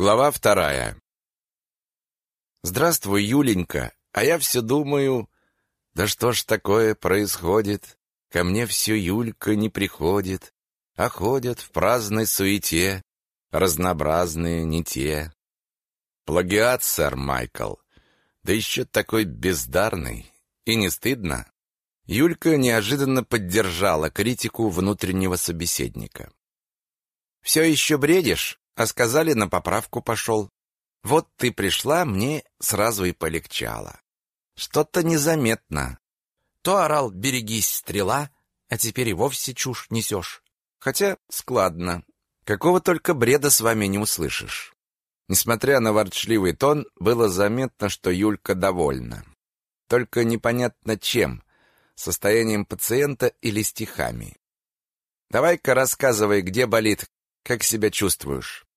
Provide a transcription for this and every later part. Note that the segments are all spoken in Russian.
Глава вторая. Здравствуй, Юленька. А я все думаю, да что ж такое происходит? Ко мне все Юлька не приходит, а ходят в праздной суете, разнообразные не те. Плагиат, сэр Майкл. Да еще такой бездарный. И не стыдно? Юлька неожиданно поддержала критику внутреннего собеседника. «Все еще бредишь?» А сказали, на поправку пошел. Вот ты пришла, мне сразу и полегчало. Что-то незаметно. То орал «берегись, стрела», а теперь и вовсе чушь несешь. Хотя складно. Какого только бреда с вами не услышишь. Несмотря на ворчливый тон, было заметно, что Юлька довольна. Только непонятно чем — состоянием пациента или стихами. Давай-ка рассказывай, где болит, как себя чувствуешь.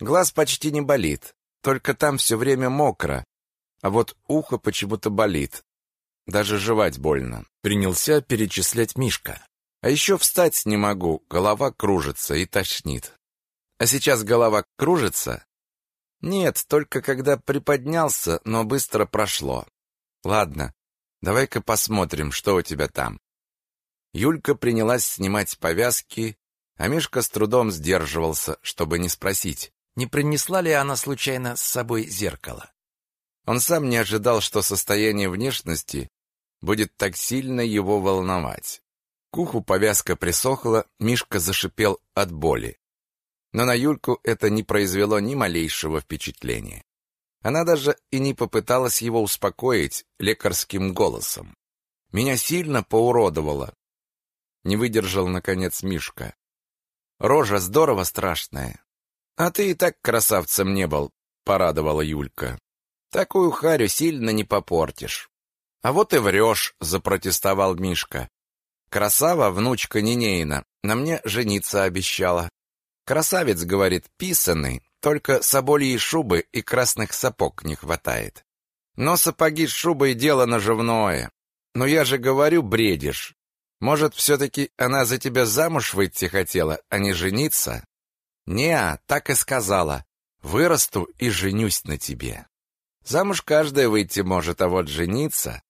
Глаз почти не болит, только там все время мокро, а вот ухо почему-то болит. Даже жевать больно. Принялся перечислять Мишка. А еще встать не могу, голова кружится и тошнит. А сейчас голова кружится? Нет, только когда приподнялся, но быстро прошло. Ладно, давай-ка посмотрим, что у тебя там. Юлька принялась снимать повязки, а Мишка с трудом сдерживался, чтобы не спросить, не принесла ли она случайно с собой зеркало. Он сам не ожидал, что состояние внешности будет так сильно его волновать. К уху повязка присохла, Мишка зашипел от боли. Но на Юльку это не произвело ни малейшего впечатления. Она даже и не попыталась его успокоить лекарским голосом. Меня сильно поуродовало. Не выдержал, наконец, Мишка. Рожа здорово страшная. «А ты и так красавцем не был», — порадовала Юлька. «Такую харю сильно не попортишь». «А вот и врешь», — запротестовал Мишка. «Красава, внучка Нинеина, на мне жениться обещала». «Красавец, — говорит, — писанный, только собольей шубы и красных сапог не хватает. Но сапоги с шубой — дело наживное. Но я же говорю, бредишь. Может, все-таки она за тебя замуж выйти хотела, а не жениться?» «Не, так и сказала. Вырасту и женюсь на тебе. Замуж каждая выйти может, а вот жениться...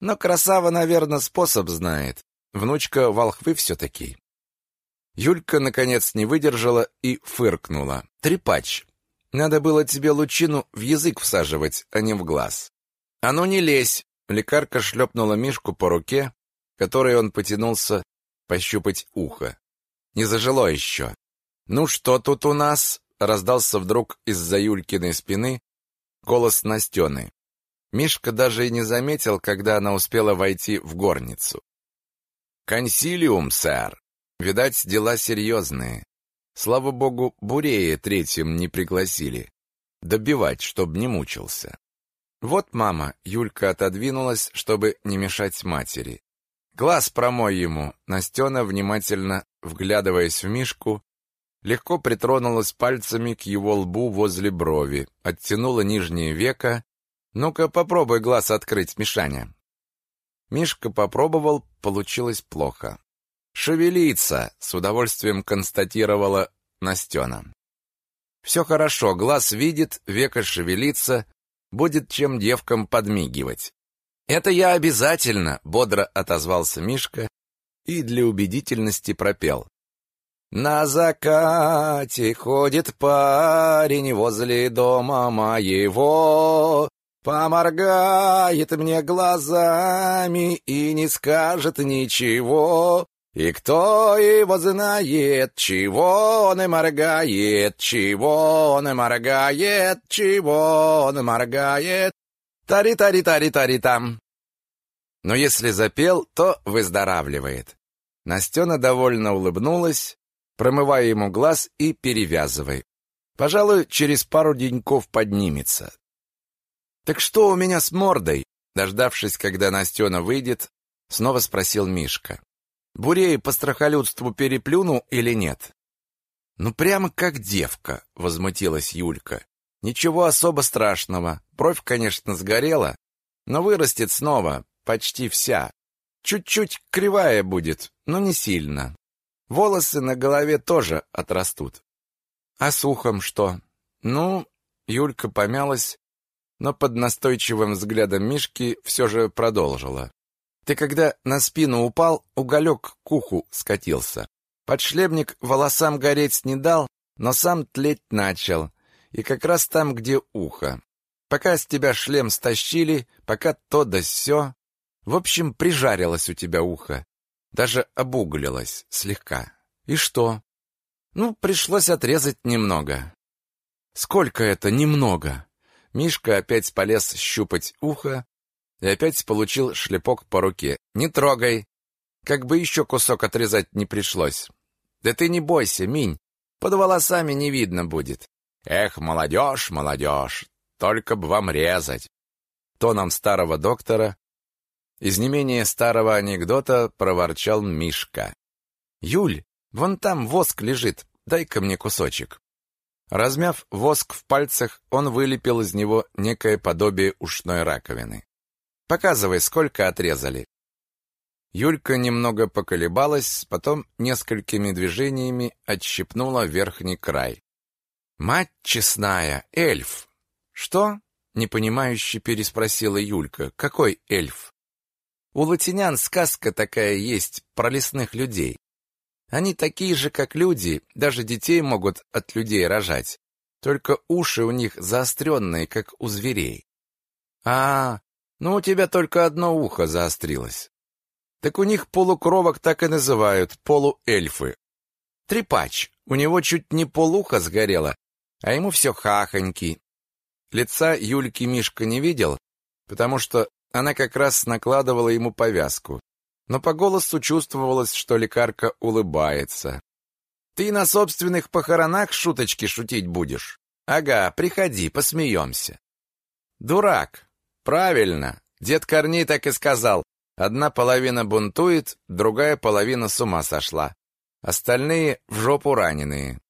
Но красава, наверное, способ знает. Внучка волхвы все-таки». Юлька, наконец, не выдержала и фыркнула. «Трепач, надо было тебе лучину в язык всаживать, а не в глаз». «А ну не лезь!» Лекарка шлепнула Мишку по руке, которой он потянулся пощупать ухо. «Не зажило еще. «Ну что тут у нас?» — раздался вдруг из-за Юлькиной спины голос Настены. Мишка даже и не заметил, когда она успела войти в горницу. «Консилиум, сэр. Видать, дела серьезные. Слава богу, Бурея третьим не пригласили. Добивать, чтоб не мучился». «Вот, мама», — Юлька отодвинулась, чтобы не мешать матери. «Глаз промой ему», — Настена, внимательно вглядываясь в Мишку, легко притронулась пальцами к его лбу возле брови, оттянула нижнее веко. «Ну-ка, попробуй глаз открыть, Мишаня». Мишка попробовал, получилось плохо. «Шевелится!» — с удовольствием констатировала Настена. «Все хорошо, глаз видит, веко шевелится, будет чем девкам подмигивать». «Это я обязательно!» — бодро отозвался Мишка и для убедительности пропел. На закате ходит парень возле дома моего, Поморгает мне глазами и не скажет ничего. И кто его знает, чего он и моргает, чего он и моргает, чего он и моргает. Тари-тари-тари-тари-там. Но если запел, то выздоравливает. Настена довольно улыбнулась, промывая ему глаз и перевязывай. Пожалуй, через пару деньков поднимется. «Так что у меня с мордой?» Дождавшись, когда Настена выйдет, снова спросил Мишка. «Бурей по страхолюдству переплюнул или нет?» «Ну, прямо как девка», — возмутилась Юлька. «Ничего особо страшного. Бровь, конечно, сгорела, но вырастет снова, почти вся. Чуть-чуть кривая будет, но не сильно. Волосы на голове тоже отрастут. А с ухом что? Ну, Юлька помялась, но под настойчивым взглядом Мишки все же продолжила. Ты когда на спину упал, уголек к уху скатился. Подшлемник волосам гореть не дал, но сам тлеть начал. И как раз там, где ухо. Пока с тебя шлем стащили, пока то да сё. В общем, прижарилось у тебя ухо. Даже обуглилось слегка. И что? Ну, пришлось отрезать немного. Сколько это немного? Мишка опять полез щупать ухо и опять получил шлепок по руке. «Не трогай! Как бы еще кусок отрезать не пришлось!» «Да ты не бойся, Минь, под волосами не видно будет!» «Эх, молодежь, молодежь, только бы вам резать!» Тоном старого доктора из не менее старого анекдота проворчал Мишка. «Юль, вон там воск лежит, дай-ка мне кусочек». Размяв воск в пальцах, он вылепил из него некое подобие ушной раковины. «Показывай, сколько отрезали». Юлька немного поколебалась, потом несколькими движениями отщипнула верхний край. «Мать честная, эльф!» «Что?» — непонимающе переспросила Юлька. «Какой эльф?» «У латинян сказка такая есть про лесных людей. Они такие же, как люди, даже детей могут от людей рожать. Только уши у них заостренные, как у зверей. А, ну у тебя только одно ухо заострилось. Так у них полукровок так и называют, полуэльфы. Трепач, у него чуть не полуха сгорело, а ему все хахоньки. Лица Юльки Мишка не видел, потому что она как раз накладывала ему повязку но по голосу чувствовалось, что лекарка улыбается. «Ты на собственных похоронах шуточки шутить будешь? Ага, приходи, посмеемся». «Дурак! Правильно! Дед Корней так и сказал. Одна половина бунтует, другая половина с ума сошла. Остальные в жопу раненые.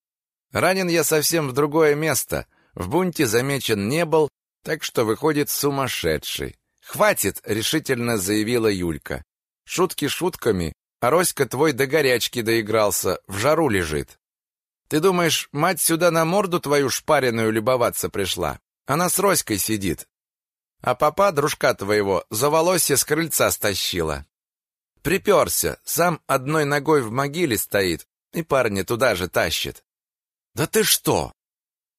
Ранен я совсем в другое место. В бунте замечен не был, так что выходит сумасшедший. «Хватит!» — решительно заявила Юлька. Шутки шутками, а Роська твой до горячки доигрался, в жару лежит. Ты думаешь, мать сюда на морду твою шпаренную любоваться пришла? Она с Роськой сидит. А папа, дружка твоего, за волосье с крыльца стащила. Приперся, сам одной ногой в могиле стоит, и парня туда же тащит. Да ты что?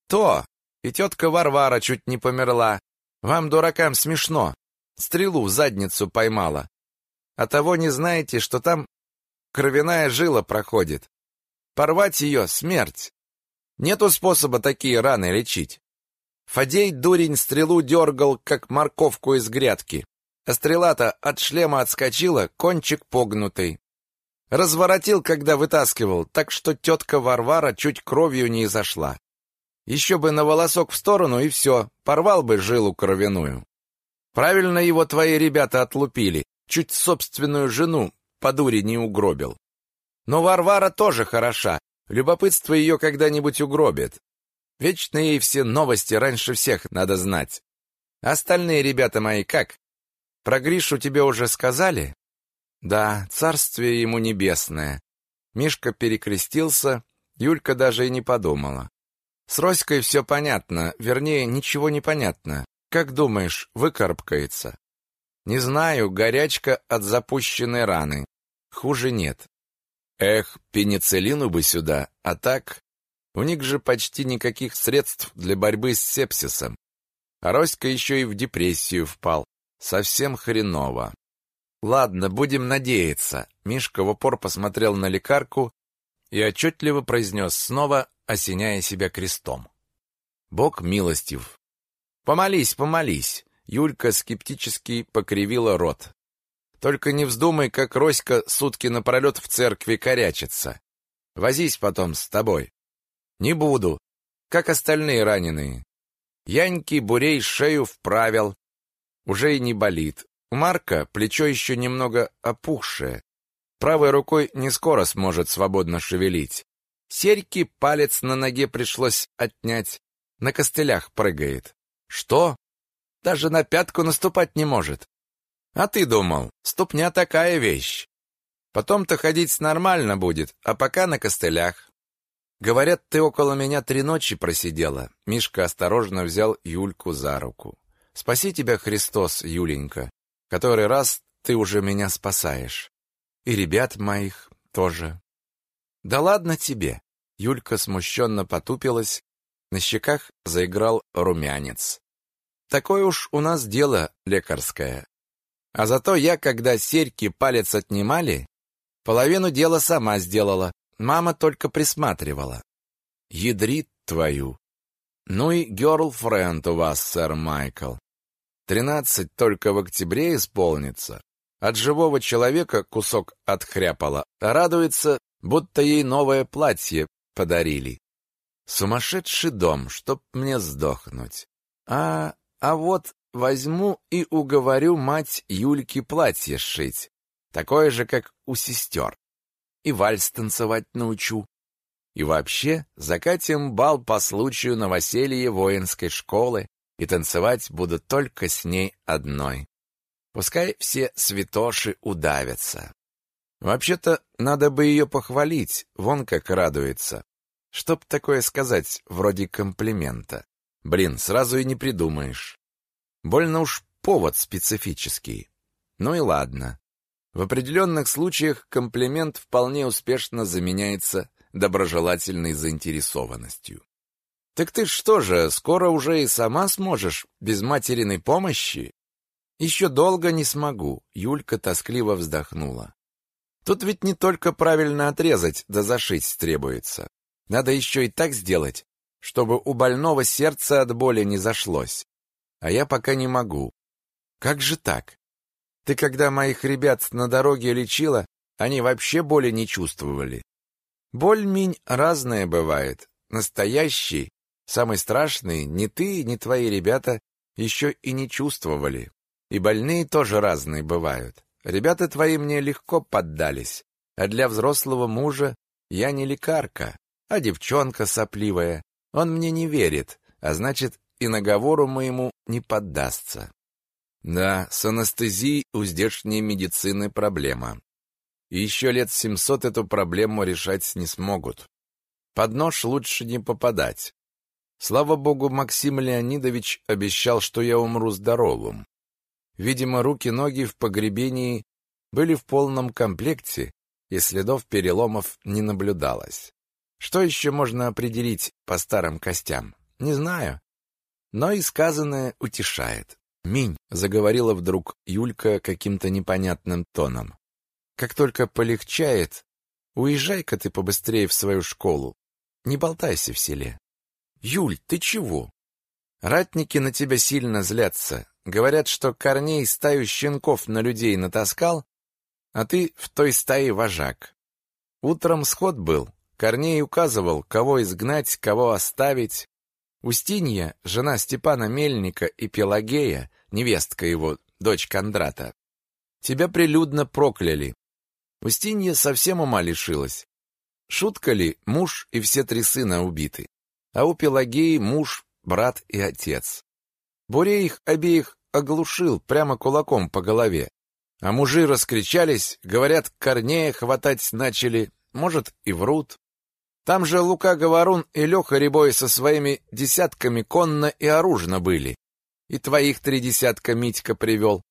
То. И тетка Варвара чуть не померла. Вам, дуракам, смешно. Стрелу в задницу поймала а того не знаете, что там кровяная жила проходит. Порвать ее — смерть. Нету способа такие раны лечить. Фадей, дурень, стрелу дергал, как морковку из грядки. А стрела-то от шлема отскочила, кончик погнутый. Разворотил, когда вытаскивал, так что тетка Варвара чуть кровью не изошла. Еще бы на волосок в сторону, и все, порвал бы жилу кровяную. Правильно его твои ребята отлупили, чуть собственную жену по дуре не угробил. Но Варвара тоже хороша, любопытство ее когда-нибудь угробит. Вечно ей все новости раньше всех надо знать. Остальные ребята мои как? Про Гришу тебе уже сказали? Да, царствие ему небесное. Мишка перекрестился, Юлька даже и не подумала. С Роськой все понятно, вернее, ничего не понятно. Как думаешь, выкарабкается? Не знаю, горячка от запущенной раны. Хуже нет. Эх, пенициллину бы сюда, а так... У них же почти никаких средств для борьбы с сепсисом. А Роська еще и в депрессию впал. Совсем хреново. Ладно, будем надеяться. Мишка в упор посмотрел на лекарку и отчетливо произнес снова, осеняя себя крестом. Бог милостив. Помолись, помолись. Юлька скептически покривила рот. Только не вздумай, как Роська сутки напролет в церкви корячится. Возись потом с тобой. Не буду, как остальные раненые. Яньки Бурей шею вправил. Уже и не болит. У Марка плечо еще немного опухшее. Правой рукой не скоро сможет свободно шевелить. Серьки палец на ноге пришлось отнять. На костылях прыгает. Что? Даже на пятку наступать не может. А ты думал, ступня такая вещь. Потом-то ходить нормально будет, а пока на костылях. Говорят, ты около меня три ночи просидела. Мишка осторожно взял Юльку за руку. Спаси тебя, Христос, Юленька. Который раз ты уже меня спасаешь. И ребят моих тоже. Да ладно тебе. Юлька смущенно потупилась, на щеках заиграл румянец. Такое уж у нас дело лекарское. А зато я, когда серьги палец отнимали, половину дела сама сделала. Мама только присматривала. Ядрит твою. Ну и герлфренд у вас, сэр Майкл. Тринадцать только в октябре исполнится. От живого человека кусок отхряпала, радуется, будто ей новое платье подарили. Сумасшедший дом, чтоб мне сдохнуть. А, а вот возьму и уговорю мать Юльки платье сшить, такое же, как у сестер. И вальс танцевать научу. И вообще, закатим бал по случаю новоселья воинской школы, и танцевать буду только с ней одной. Пускай все святоши удавятся. Вообще-то, надо бы ее похвалить, вон как радуется. Чтоб такое сказать, вроде комплимента. Блин, сразу и не придумаешь. Больно уж повод специфический. Ну и ладно. В определенных случаях комплимент вполне успешно заменяется доброжелательной заинтересованностью. Так ты что же, скоро уже и сама сможешь, без материной помощи? Еще долго не смогу, Юлька тоскливо вздохнула. Тут ведь не только правильно отрезать да зашить требуется. Надо еще и так сделать, чтобы у больного сердце от боли не зашлось. А я пока не могу. Как же так? Ты когда моих ребят на дороге лечила, они вообще боли не чувствовали. Боль, Минь, разная бывает. Настоящий, самый страшный, ни ты, ни твои ребята еще и не чувствовали. И больные тоже разные бывают. Ребята твои мне легко поддались, а для взрослого мужа я не лекарка, а девчонка сопливая. Он мне не верит, а значит, и наговору моему не поддастся. Да, с анестезией у здешней медицины проблема. И еще лет семьсот эту проблему решать не смогут. Под нож лучше не попадать. Слава богу, Максим Леонидович обещал, что я умру здоровым. Видимо, руки-ноги в погребении были в полном комплекте, и следов переломов не наблюдалось. Что еще можно определить по старым костям? Не знаю. Но и сказанное утешает. «Минь», — заговорила вдруг Юлька каким-то непонятным тоном. «Как только полегчает, уезжай-ка ты побыстрее в свою школу. Не болтайся в селе». «Юль, ты чего?» «Ратники на тебя сильно злятся. Говорят, что Корней стаю щенков на людей натаскал, а ты в той стае вожак. Утром сход был, Корней указывал, кого изгнать, кого оставить. Устинья, жена Степана Мельника и Пелагея, невестка его, дочь Кондрата, тебя прилюдно прокляли. Устинья совсем ума лишилась. Шутка ли, муж и все три сына убиты, а у Пелагеи муж, брат и отец. Бурей их обеих оглушил прямо кулаком по голове. А мужи раскричались, говорят, Корнея хватать начали, может, и врут. Там же Лука Говорун и Леха Рябой со своими десятками конно и оружно были. И твоих три десятка Митька привел.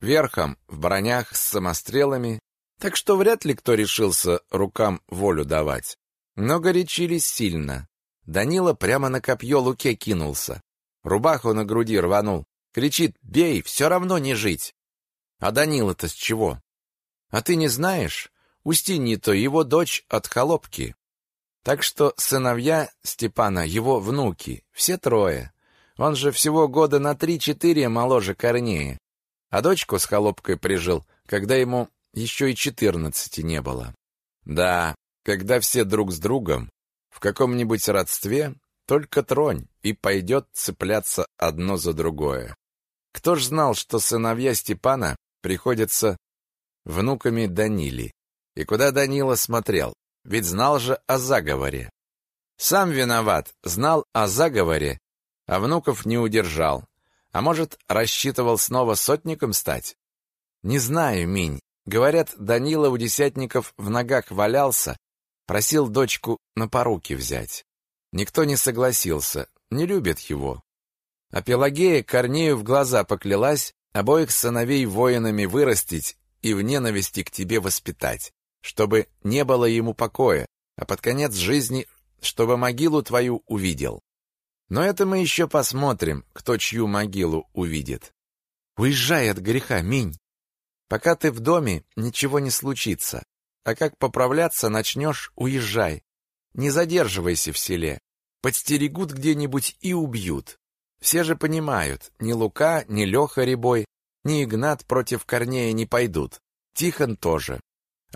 Верхом, в бронях, с самострелами. Так что вряд ли кто решился рукам волю давать. Но горячились сильно. Данила прямо на копье Луке кинулся. Рубаху на груди рванул. Кричит «Бей, все равно не жить!» А Данила-то с чего? А ты не знаешь? Устинья-то его дочь от холопки. Так что сыновья Степана, его внуки, все трое. Он же всего года на три-четыре моложе Корнея. А дочку с холопкой прижил, когда ему еще и четырнадцати не было. Да, когда все друг с другом, в каком-нибудь родстве, только тронь, и пойдет цепляться одно за другое. Кто ж знал, что сыновья Степана приходятся внуками Данили? И куда Данила смотрел? Ведь знал же о заговоре. Сам виноват, знал о заговоре, а внуков не удержал. А может, рассчитывал снова сотником стать? Не знаю, Минь. Говорят, Данила у десятников в ногах валялся, Просил дочку на поруки взять. Никто не согласился, не любит его. А Пелагея Корнею в глаза поклялась обоих сыновей воинами вырастить и в ненависти к тебе воспитать, чтобы не было ему покоя, а под конец жизни, чтобы могилу твою увидел. Но это мы еще посмотрим, кто чью могилу увидит. Уезжай от греха, Минь. Пока ты в доме, ничего не случится. А как поправляться начнешь, уезжай. Не задерживайся в селе. Подстерегут где-нибудь и убьют. Все же понимают, ни Лука, ни Леха Рябой, ни Игнат против Корнея не пойдут. Тихон тоже.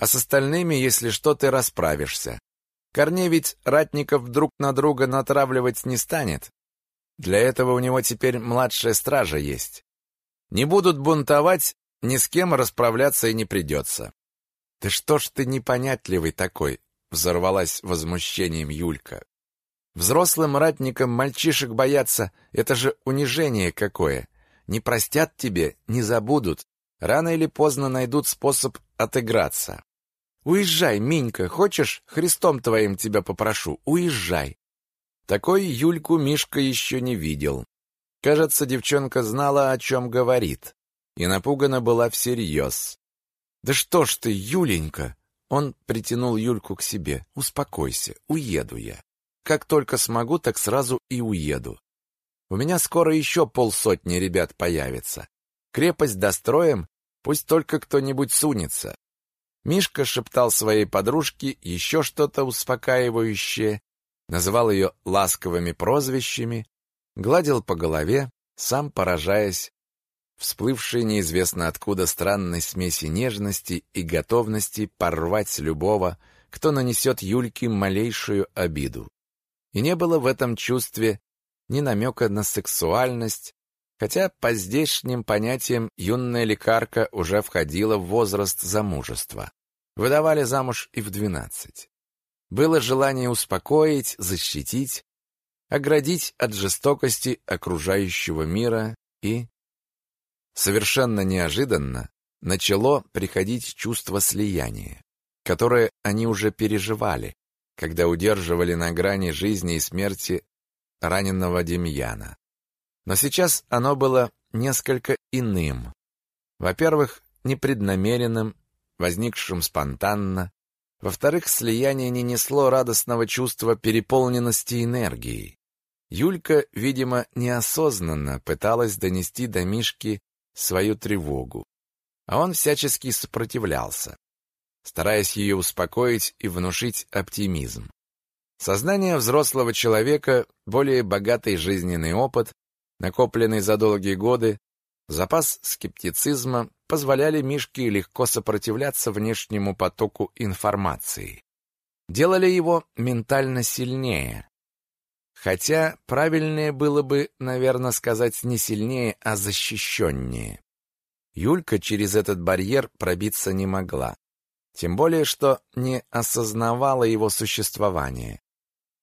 А с остальными, если что, ты расправишься. Корней ведь ратников друг на друга натравливать не станет. Для этого у него теперь младшая стража есть. Не будут бунтовать, ни с кем расправляться и не придется. «Да что ж ты непонятливый такой?» — взорвалась возмущением Юлька. «Взрослым ратникам мальчишек бояться — это же унижение какое. Не простят тебе, не забудут. Рано или поздно найдут способ отыграться. Уезжай, Минька, хочешь, Христом твоим тебя попрошу, уезжай. Такой Юльку Мишка еще не видел. Кажется, девчонка знала, о чем говорит, и напугана была всерьез. «Да что ж ты, Юленька!» Он притянул Юльку к себе. «Успокойся, уеду я. Как только смогу, так сразу и уеду. У меня скоро еще полсотни ребят появится. Крепость достроим, пусть только кто-нибудь сунется». Мишка шептал своей подружке еще что-то успокаивающее, называл ее ласковыми прозвищами, гладил по голове, сам поражаясь всплывшей неизвестно откуда странной смеси нежности и готовности порвать любого, кто нанесет Юльке малейшую обиду. И не было в этом чувстве ни намека на сексуальность, хотя по здешним понятиям юная лекарка уже входила в возраст замужества. Выдавали замуж и в двенадцать. Было желание успокоить, защитить, оградить от жестокости окружающего мира и... Совершенно неожиданно начало приходить чувство слияния, которое они уже переживали, когда удерживали на грани жизни и смерти раненого Демьяна. Но сейчас оно было несколько иным. Во-первых, непреднамеренным, возникшим спонтанно, во-вторых, слияние не несло радостного чувства переполненности энергией. Юлька, видимо, неосознанно пыталась донести до Мишки свою тревогу, а он всячески сопротивлялся, стараясь ее успокоить и внушить оптимизм. Сознание взрослого человека, более богатый жизненный опыт, накопленный за долгие годы, запас скептицизма позволяли Мишке легко сопротивляться внешнему потоку информации. Делали его ментально сильнее. Хотя правильнее было бы, наверное, сказать не сильнее, а защищеннее. Юлька через этот барьер пробиться не могла. Тем более, что не осознавала его существование.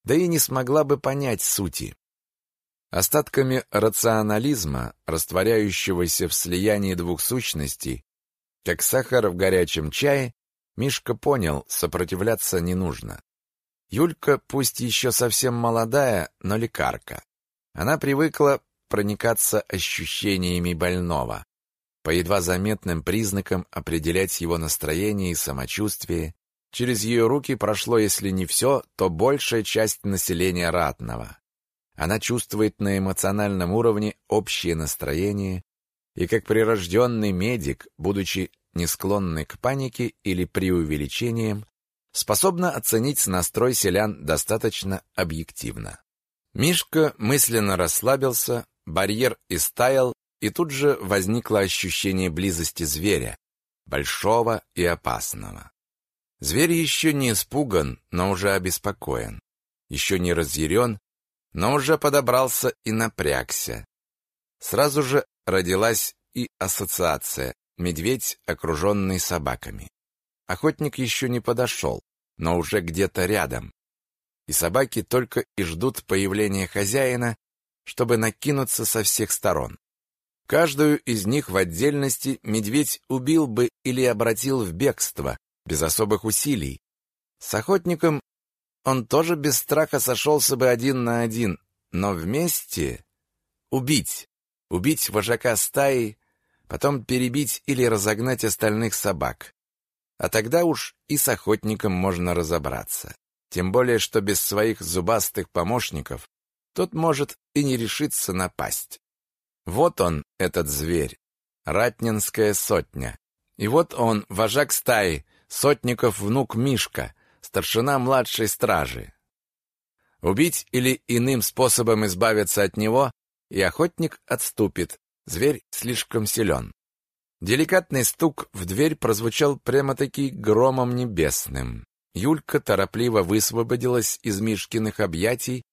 Да и не смогла бы понять сути. Остатками рационализма, растворяющегося в слиянии двух сущностей, как сахар в горячем чае, Мишка понял, сопротивляться не нужно. Юлька, пусть еще совсем молодая, но лекарка. Она привыкла проникаться ощущениями больного, по едва заметным признакам определять его настроение и самочувствие. Через ее руки прошло, если не все, то большая часть населения ратного. Она чувствует на эмоциональном уровне общее настроение и как прирожденный медик, будучи не склонный к панике или преувеличениям, способна оценить настрой селян достаточно объективно. Мишка мысленно расслабился, барьер истаял, и тут же возникло ощущение близости зверя, большого и опасного. Зверь еще не испуган, но уже обеспокоен, еще не разъярен, но уже подобрался и напрягся. Сразу же родилась и ассоциация «медведь, окруженный собаками». Охотник еще не подошел, но уже где-то рядом. И собаки только и ждут появления хозяина, чтобы накинуться со всех сторон. Каждую из них в отдельности медведь убил бы или обратил в бегство, без особых усилий. С охотником он тоже без страха сошелся бы один на один, но вместе убить, убить вожака стаи, потом перебить или разогнать остальных собак. А тогда уж и с охотником можно разобраться. Тем более, что без своих зубастых помощников тот может и не решиться напасть. Вот он, этот зверь, ратнинская сотня. И вот он, вожак стаи, сотников внук Мишка, старшина младшей стражи. Убить или иным способом избавиться от него, и охотник отступит, зверь слишком силен. Деликатный стук в дверь прозвучал прямо-таки громом небесным. Юлька торопливо высвободилась из Мишкиных объятий,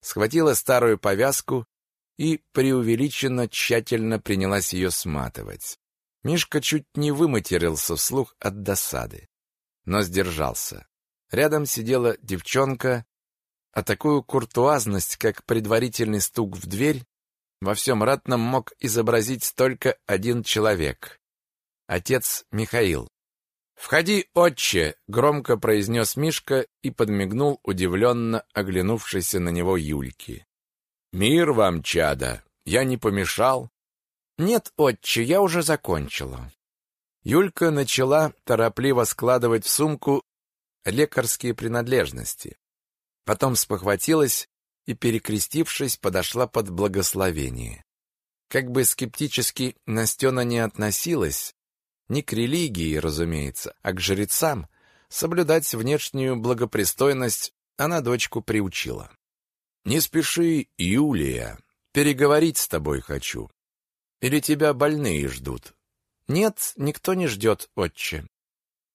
схватила старую повязку и преувеличенно тщательно принялась ее сматывать. Мишка чуть не выматерился вслух от досады, но сдержался. Рядом сидела девчонка, а такую куртуазность, как предварительный стук в дверь, во всем ратном мог изобразить только один человек — отец Михаил. «Входи, отче!» — громко произнес Мишка и подмигнул удивленно оглянувшейся на него Юльке. «Мир вам, чада! Я не помешал?» «Нет, отче, я уже закончила». Юлька начала торопливо складывать в сумку лекарские принадлежности. Потом спохватилась и, перекрестившись, подошла под благословение. Как бы скептически Настена не относилась, не к религии, разумеется, а к жрецам, соблюдать внешнюю благопристойность она дочку приучила. «Не спеши, Юлия, переговорить с тобой хочу. Или тебя больные ждут?» «Нет, никто не ждет, отче».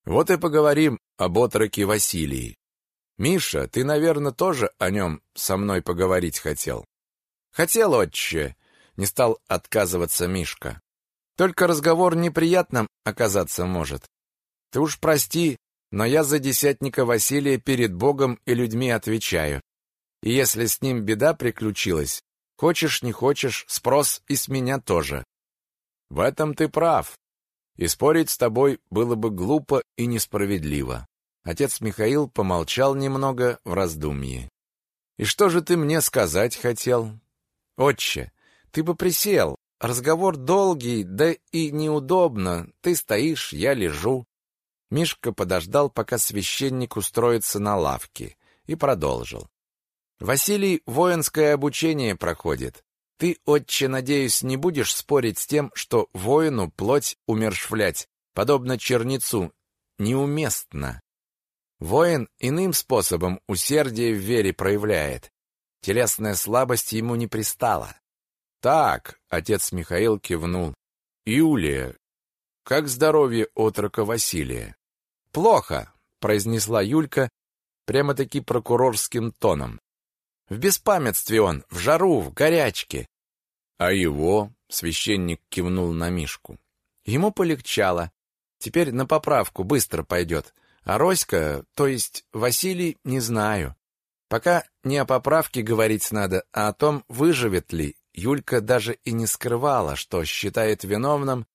«Вот и поговорим об отроке Василии. Миша, ты, наверное, тоже о нем со мной поговорить хотел?» «Хотел, отче», — не стал отказываться Мишка. «Только разговор неприятным оказаться может. Ты уж прости, но я за десятника Василия перед Богом и людьми отвечаю. И если с ним беда приключилась, хочешь не хочешь, спрос и с меня тоже. В этом ты прав. И спорить с тобой было бы глупо и несправедливо. Отец Михаил помолчал немного в раздумье. «И что же ты мне сказать хотел?» «Отче, ты бы присел. Разговор долгий, да и неудобно. Ты стоишь, я лежу». Мишка подождал, пока священник устроится на лавке, и продолжил. «Василий воинское обучение проходит. Ты, отче, надеюсь, не будешь спорить с тем, что воину плоть умершвлять, подобно чернецу, неуместно. Воин иным способом усердие в вере проявляет. Телесная слабость ему не пристала. Так, отец Михаил кивнул. Юлия, как здоровье отрока Василия? Плохо, произнесла Юлька прямо-таки прокурорским тоном. В беспамятстве он, в жару, в горячке. А его, священник кивнул на Мишку. Ему полегчало. Теперь на поправку быстро пойдет. А Роська, то есть Василий, не знаю. Пока не о поправке говорить надо, а о том, выживет ли. Юлька даже и не скрывала, что считает виновным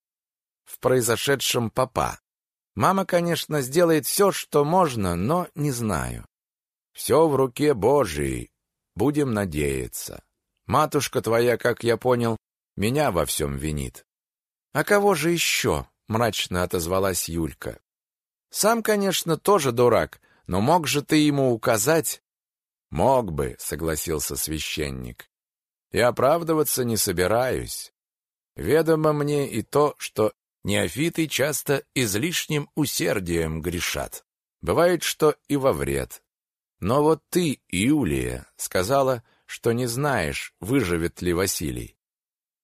в произошедшем папа. Мама, конечно, сделает все, что можно, но не знаю. Все в руке Божией. Будем надеяться. Матушка твоя, как я понял, меня во всем винит. А кого же еще? Мрачно отозвалась Юлька. Сам, конечно, тоже дурак, но мог же ты ему указать? Мог бы, согласился священник. И оправдываться не собираюсь. Ведомо мне и то, что неофиты часто излишним усердием грешат. Бывает, что и во вред. Но вот ты, Юлия, сказала, что не знаешь, выживет ли Василий.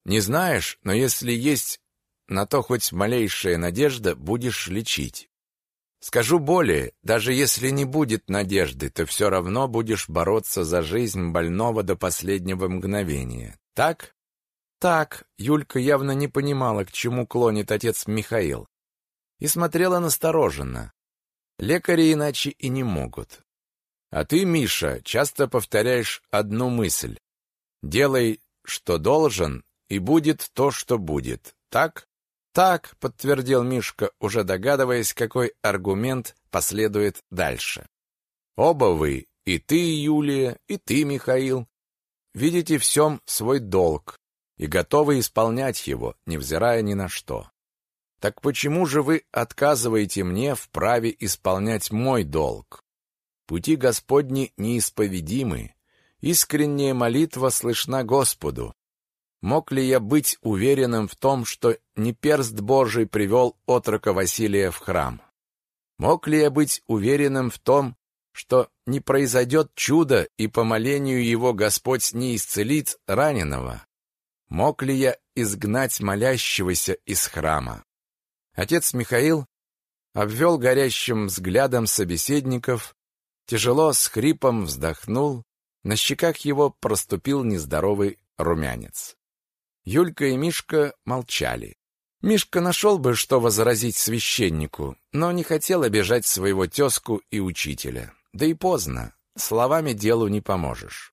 Не знаешь, но если есть на то хоть малейшая надежда, будешь лечить. Скажу более, даже если не будет надежды, ты все равно будешь бороться за жизнь больного до последнего мгновения. Так? Так, Юлька явно не понимала, к чему клонит отец Михаил. И смотрела настороженно. Лекари иначе и не могут. А ты, Миша, часто повторяешь одну мысль. Делай, что должен, и будет то, что будет. Так? Так, подтвердил Мишка, уже догадываясь, какой аргумент последует дальше. Оба вы, и ты, Юлия, и ты, Михаил, видите всем свой долг и готовы исполнять его, невзирая ни на что. Так почему же вы отказываете мне в праве исполнять мой долг? Пути Господни неисповедимы, искренняя молитва слышна Господу. Мог ли я быть уверенным в том, что не перст Божий привел отрока Василия в храм? Мог ли я быть уверенным в том, что не произойдет чудо и по молению его Господь не исцелит раненого? Мог ли я изгнать молящегося из храма? Отец Михаил обвел горящим взглядом собеседников, тяжело с хрипом вздохнул, на щеках его проступил нездоровый румянец. Юлька и Мишка молчали. Мишка нашел бы, что возразить священнику, но не хотел обижать своего тезку и учителя. Да и поздно, словами делу не поможешь.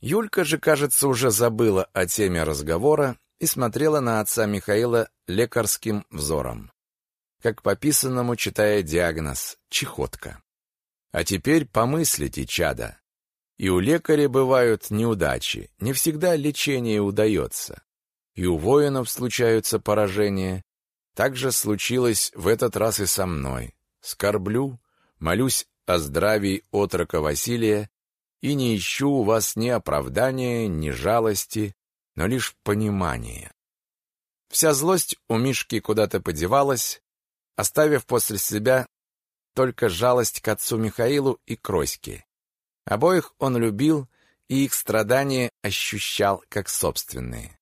Юлька же, кажется, уже забыла о теме разговора и смотрела на отца Михаила лекарским взором, как по писанному читая диагноз «чехотка». А теперь помыслите, чада. И у лекаря бывают неудачи, не всегда лечение удается. И у воинов случаются поражения. Так же случилось в этот раз и со мной. Скорблю, молюсь о здравии отрока Василия и не ищу у вас ни оправдания, ни жалости, но лишь понимание. Вся злость у Мишки куда-то подевалась, оставив после себя только жалость к отцу Михаилу и Кроське. Обоих он любил и их страдания ощущал как собственные.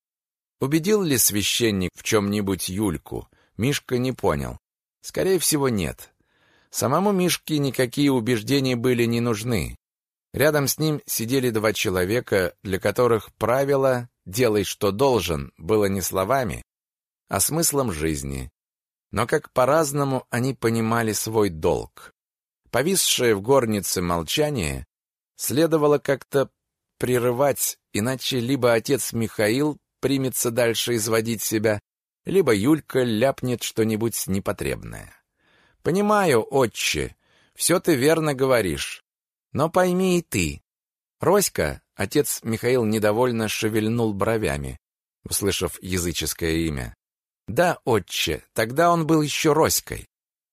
Убедил ли священник в чем-нибудь Юльку, Мишка не понял. Скорее всего, нет. Самому Мишке никакие убеждения были не нужны. Рядом с ним сидели два человека, для которых правило «делай, что должен» было не словами, а смыслом жизни. Но как по-разному они понимали свой долг. Повисшее в горнице молчание следовало как-то прерывать, иначе либо отец Михаил примется дальше изводить себя, либо Юлька ляпнет что-нибудь непотребное. «Понимаю, отче, все ты верно говоришь. Но пойми и ты. Роська, отец Михаил недовольно шевельнул бровями, услышав языческое имя. Да, отче, тогда он был еще Роськой.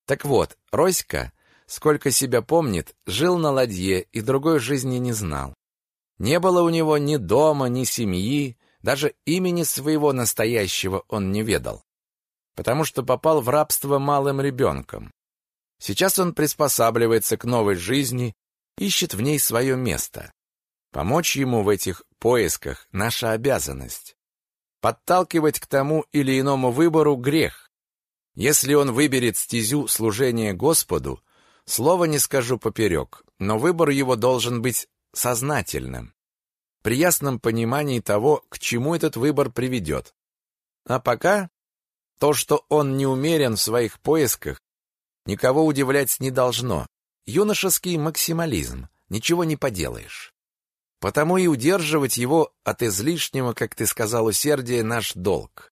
Так вот, Роська, сколько себя помнит, жил на ладье и другой жизни не знал. Не было у него ни дома, ни семьи, даже имени своего настоящего он не ведал, потому что попал в рабство малым ребенком. Сейчас он приспосабливается к новой жизни ищет в ней свое место. Помочь ему в этих поисках – наша обязанность. Подталкивать к тому или иному выбору – грех. Если он выберет стезю служения Господу, слова не скажу поперек, но выбор его должен быть сознательным, при ясном понимании того, к чему этот выбор приведет. А пока то, что он не умерен в своих поисках, никого удивлять не должно. Юношеский максимализм, ничего не поделаешь. Потому и удерживать его от излишнего, как ты сказал, усердия наш долг.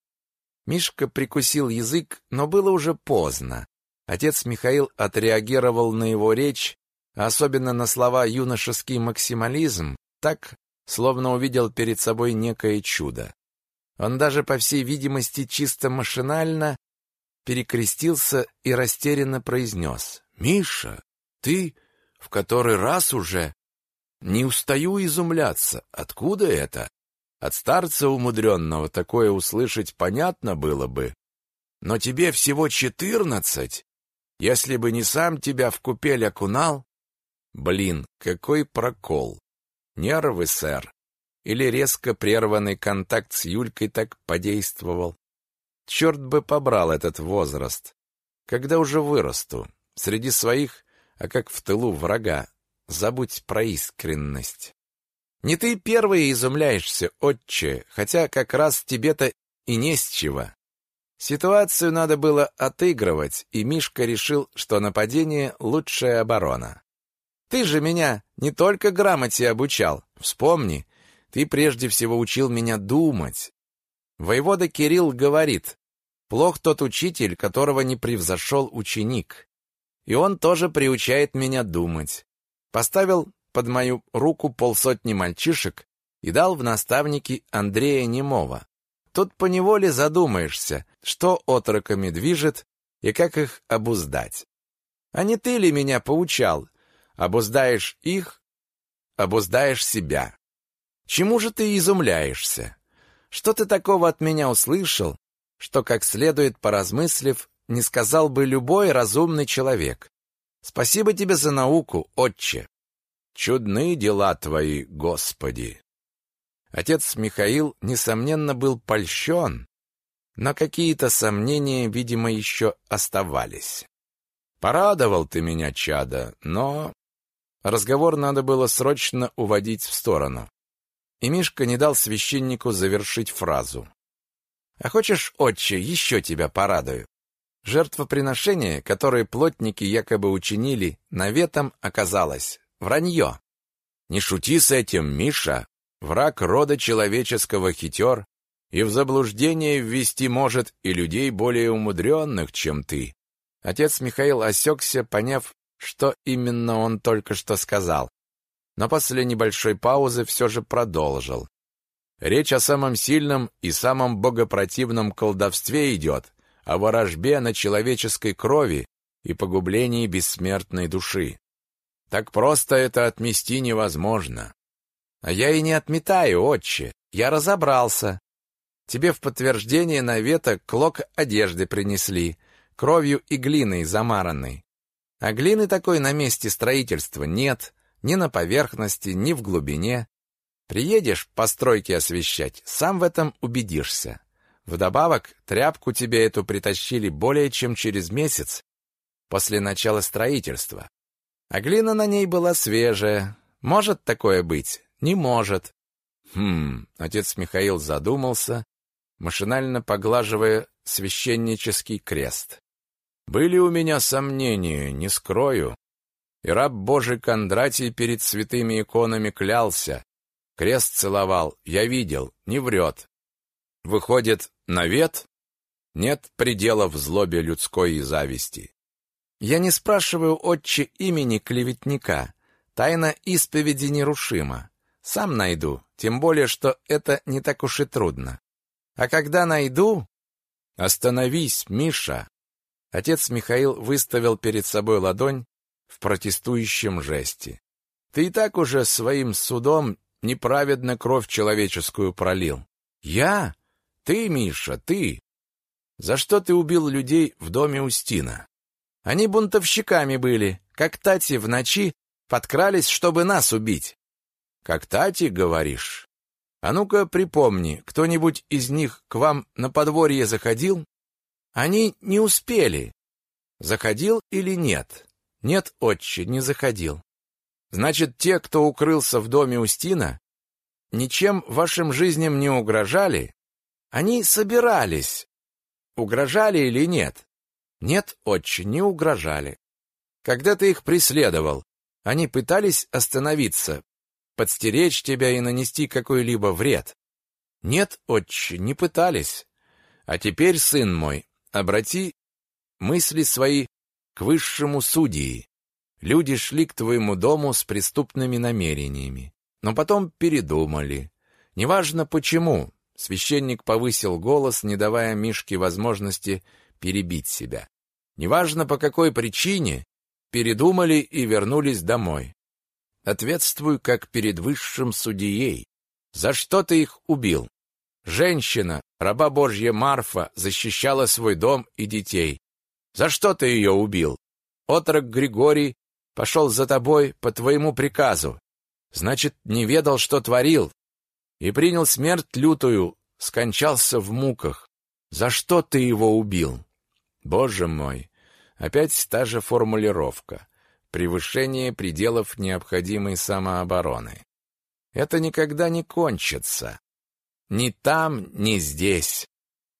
Мишка прикусил язык, но было уже поздно. Отец Михаил отреагировал на его речь, особенно на слова «юношеский максимализм», так, словно увидел перед собой некое чудо. Он даже, по всей видимости, чисто машинально перекрестился и растерянно произнес «Миша, ты в который раз уже? Не устаю изумляться. Откуда это? От старца умудренного такое услышать понятно было бы. Но тебе всего четырнадцать. Если бы не сам тебя в купель окунал... Блин, какой прокол. Нервы, сэр. Или резко прерванный контакт с Юлькой так подействовал. Черт бы побрал этот возраст. Когда уже вырасту, среди своих а как в тылу врага. Забудь про искренность. Не ты первый изумляешься, отче, хотя как раз тебе-то и не с чего. Ситуацию надо было отыгрывать, и Мишка решил, что нападение — лучшая оборона. Ты же меня не только грамоте обучал. Вспомни, ты прежде всего учил меня думать. Воевода Кирилл говорит, Плох тот учитель, которого не превзошел ученик. И он тоже приучает меня думать. Поставил под мою руку полсотни мальчишек и дал в наставники Андрея Немова. Тут поневоле задумаешься, что отроками движет и как их обуздать. А не ты ли меня поучал? Обуздаешь их, обуздаешь себя. Чему же ты изумляешься? Что ты такого от меня услышал, что, как следует поразмыслив, не сказал бы любой разумный человек? Спасибо тебе за науку, отче. Чудны дела твои, Господи. Отец Михаил, несомненно, был польщен, но какие-то сомнения, видимо, еще оставались. Порадовал ты меня, чада, но... Разговор надо было срочно уводить в сторону. И Мишка не дал священнику завершить фразу. «А хочешь, отче, еще тебя порадую?» Жертвоприношение, которое плотники якобы учинили, наветом оказалось вранье. «Не шути с этим, Миша!» Враг рода человеческого хитер и в заблуждение ввести может и людей более умудренных, чем ты. Отец Михаил осекся, поняв, что именно он только что сказал. Но после небольшой паузы все же продолжил. Речь о самом сильном и самом богопротивном колдовстве идет, о ворожбе на человеческой крови и погублении бессмертной души. Так просто это отмести невозможно. А я и не отметаю, отче. Я разобрался. Тебе в подтверждение навета клок одежды принесли, кровью и глиной замаранной. А глины такой на месте строительства нет, ни на поверхности, ни в глубине. Приедешь постройки освещать, сам в этом убедишься. Вдобавок, тряпку тебе эту притащили более чем через месяц после начала строительства. А глина на ней была свежая. Может такое быть? Не может. Хм, отец Михаил задумался, машинально поглаживая священнический крест. Были у меня сомнения, не скрою. И раб Божий Кондратий перед святыми иконами клялся. Крест целовал, я видел, не врет. Выходит, навет? Нет предела в злобе людской и зависти. Я не спрашиваю отче имени клеветника. Тайна исповеди нерушима. Сам найду, тем более, что это не так уж и трудно. А когда найду... Остановись, Миша. Отец Михаил выставил перед собой ладонь в протестующем жесте. Ты и так уже своим судом неправедно кровь человеческую пролил. Я? Ты, Миша, ты? За что ты убил людей в доме Устина? Они бунтовщиками были, как Тати в ночи подкрались, чтобы нас убить. Как Тати, говоришь? А ну-ка припомни, кто-нибудь из них к вам на подворье заходил? Они не успели. Заходил или нет? Нет, отче, не заходил. Значит, те, кто укрылся в доме Устина, ничем вашим жизням не угрожали? Они собирались. Угрожали или нет? Нет, отче, не угрожали. Когда ты их преследовал, они пытались остановиться, подстеречь тебя и нанести какой-либо вред. Нет, отче, не пытались. А теперь, сын мой, обрати мысли свои к высшему судьи. Люди шли к твоему дому с преступными намерениями, но потом передумали. Неважно почему, священник повысил голос, не давая Мишке возможности перебить себя. Неважно по какой причине, передумали и вернулись домой. Ответствую, как перед высшим судьей. За что ты их убил? Женщина, раба Божья Марфа, защищала свой дом и детей. За что ты ее убил? Отрок Григорий пошел за тобой по твоему приказу. Значит, не ведал, что творил. И принял смерть лютую, скончался в муках. За что ты его убил? Боже мой! Опять та же формулировка превышение пределов необходимой самообороны. Это никогда не кончится. Ни там, ни здесь.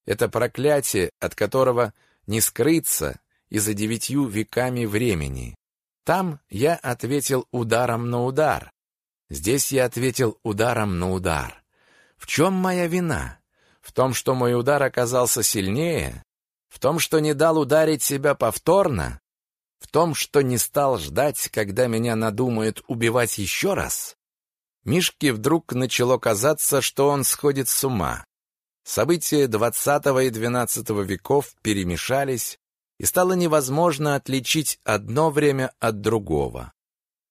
Это проклятие, от которого не скрыться и за девятью веками времени. Там я ответил ударом на удар. Здесь я ответил ударом на удар. В чем моя вина? В том, что мой удар оказался сильнее? В том, что не дал ударить себя повторно? В том, что не стал ждать, когда меня надумают убивать еще раз? Мишке вдруг начало казаться, что он сходит с ума. События XX и XII веков перемешались, и стало невозможно отличить одно время от другого.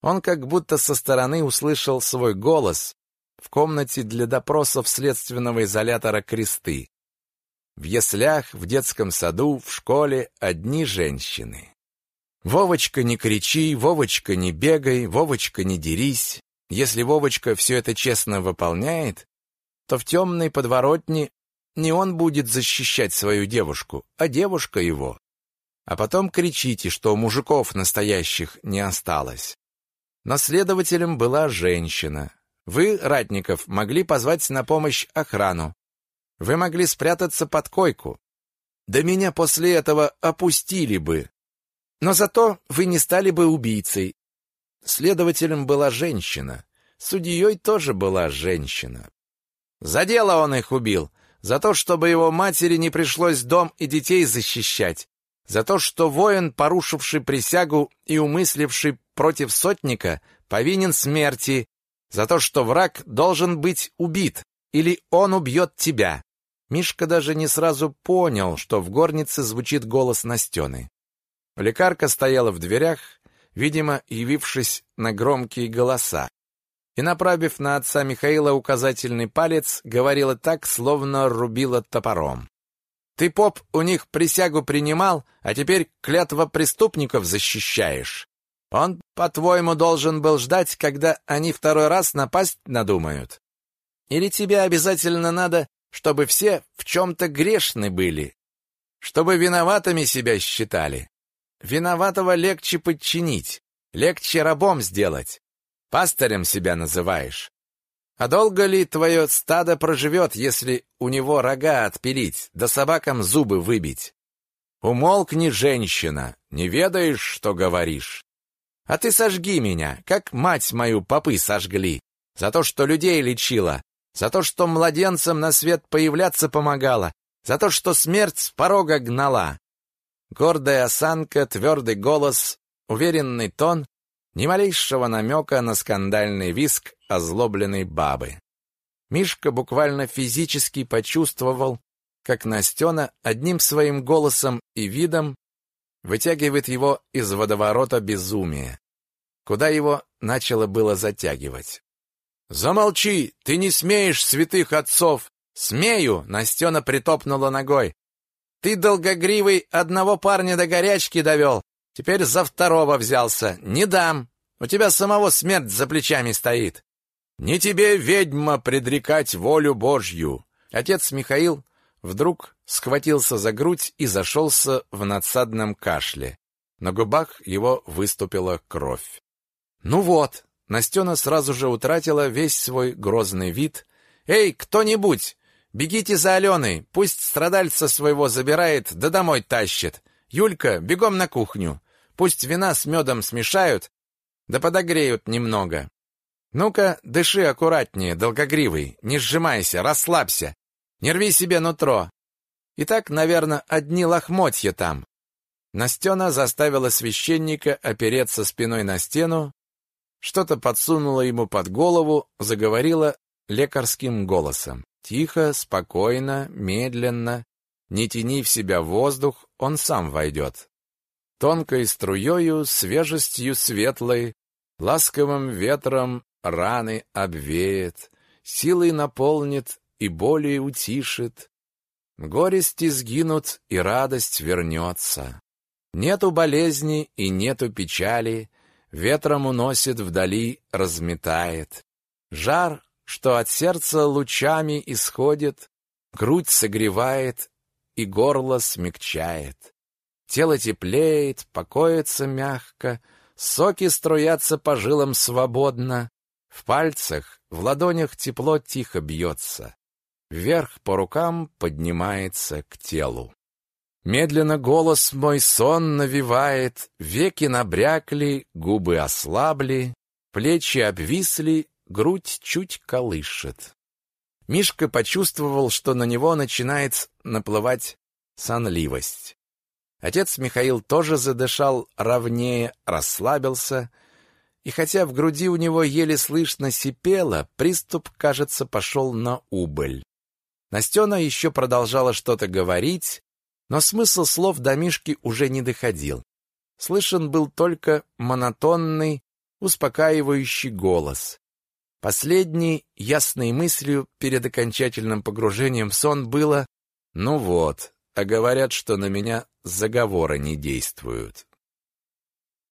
Он как будто со стороны услышал свой голос в комнате для допросов следственного изолятора «Кресты». В яслях, в детском саду, в школе одни женщины. «Вовочка, не кричи, Вовочка, не бегай, Вовочка, не дерись». Если Вовочка все это честно выполняет, то в темной подворотне не он будет защищать свою девушку, а девушка его. А потом кричите, что мужиков настоящих не осталось. Наследователем была женщина. Вы, Ратников, могли позвать на помощь охрану. Вы могли спрятаться под койку. Да меня после этого опустили бы. Но зато вы не стали бы убийцей. Следователем была женщина. Судьей тоже была женщина. За дело он их убил. За то, чтобы его матери не пришлось дом и детей защищать. За то, что воин, порушивший присягу и умысливший против сотника, повинен смерти. За то, что враг должен быть убит, или он убьет тебя. Мишка даже не сразу понял, что в горнице звучит голос Настены. Лекарка стояла в дверях, видимо, явившись на громкие голоса и, направив на отца Михаила указательный палец, говорила так, словно рубила топором. «Ты, поп, у них присягу принимал, а теперь клятва преступников защищаешь. Он, по-твоему, должен был ждать, когда они второй раз напасть надумают? Или тебе обязательно надо, чтобы все в чем-то грешны были, чтобы виноватыми себя считали? Виноватого легче подчинить, легче рабом сделать, Пастырем себя называешь. А долго ли твое стадо проживет, если у него рога отпилить, да собакам зубы выбить? Умолкни, женщина, не ведаешь, что говоришь. А ты сожги меня, как мать мою попы сожгли, за то, что людей лечила, за то, что младенцам на свет появляться помогала, за то, что смерть с порога гнала. Гордая осанка, твердый голос, уверенный тон ни малейшего намека на скандальный виск озлобленной бабы. Мишка буквально физически почувствовал, как Настена одним своим голосом и видом вытягивает его из водоворота безумия, куда его начало было затягивать. «Замолчи! Ты не смеешь, святых отцов!» «Смею!» — Настена притопнула ногой. «Ты, долгогривый, одного парня до горячки довел, Теперь за второго взялся. Не дам. У тебя самого смерть за плечами стоит. Не тебе, ведьма, предрекать волю Божью. Отец Михаил вдруг схватился за грудь и зашелся в надсадном кашле. На губах его выступила кровь. Ну вот, Настена сразу же утратила весь свой грозный вид. Эй, кто-нибудь, бегите за Аленой, пусть страдальца своего забирает, да домой тащит. Юлька, бегом на кухню. Пусть вина с медом смешают, да подогреют немного. Ну-ка, дыши аккуратнее, долгогривый, не сжимайся, расслабься, не рви себе нутро. И так, наверное, одни лохмотья там. Настена заставила священника опереться спиной на стену, что-то подсунула ему под голову, заговорила лекарским голосом. Тихо, спокойно, медленно, не тяни в себя воздух, он сам войдет тонкой струёю, свежестью светлой, ласковым ветром раны обвеет, силой наполнит и боли утишит. Горести сгинут, и радость вернется. Нету болезни и нету печали, ветром уносит вдали, разметает. Жар, что от сердца лучами исходит, грудь согревает и горло смягчает. Тело теплеет, покоится мягко, соки струятся по жилам свободно, в пальцах, в ладонях тепло тихо бьется, вверх по рукам поднимается к телу. Медленно голос мой сон навевает, веки набрякли, губы ослабли, плечи обвисли, грудь чуть колышет. Мишка почувствовал, что на него начинает наплывать сонливость. Отец Михаил тоже задышал ровнее, расслабился, и хотя в груди у него еле слышно сипело, приступ, кажется, пошел на убыль. Настена еще продолжала что-то говорить, но смысл слов до Мишки уже не доходил. Слышен был только монотонный, успокаивающий голос. Последней ясной мыслью перед окончательным погружением в сон было «Ну вот, а говорят, что на меня заговоры не действуют».